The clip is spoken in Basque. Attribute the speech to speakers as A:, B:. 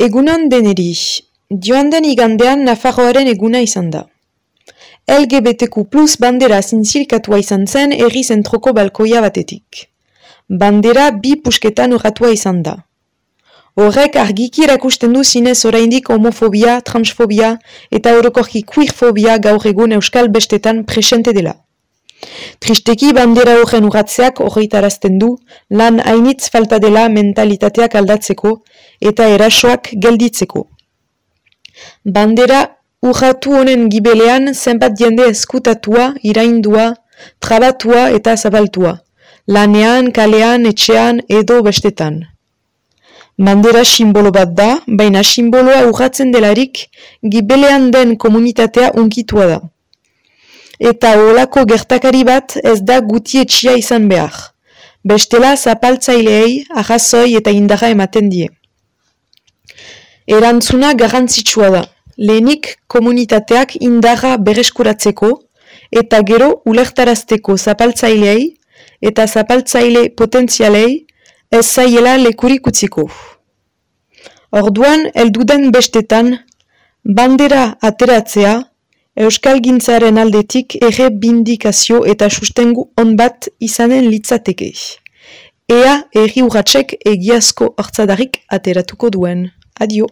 A: Egunan deneri, joan den igandean Nafarroaren eguna izan da. LGBTQ plus bandera zintzilkatua izan zen erri zentroko balkoia batetik. Bandera bi pusketan urratua izan da. Horrek argiki erakusten du zinez oraindik homofobia, transfobia eta orokorki queerfobia gaur egun euskal bestetan presente dela. Tristeki bandera horren urratzeak horretarazten du lan hainitz falta dela mentalitateak aldatzeko eta erasoak gelditzeko. Bandera urratu honen gibelean zenbat jende eskutatua, iraindua, trabatua eta zabaltua, lanean, kalean, etxean edo bestetan. Bandera simbolo bat da, baina simboloa urratzen delarik gibelean den komunitatea unkitua da eta olako gertakari bat ez da gutietxia izan behar. Bestela zapaltzaileei ahazoi eta indarra ematen die. Erantzuna garrantzitsua da. Lehenik komunitateak indarra bereskuratzeko eta gero ulertarazteko zapaltzaileei eta zapaltzaile potentzialei ez zaiela lekurik utziko. Orduan, elduden bestetan, bandera ateratzea Euskal gintzaren aldetik ere bindikazio eta sustengu onbat izanen litzateke. Ea erri urratxek egiazko hartzadarik ateratuko duen. Adio!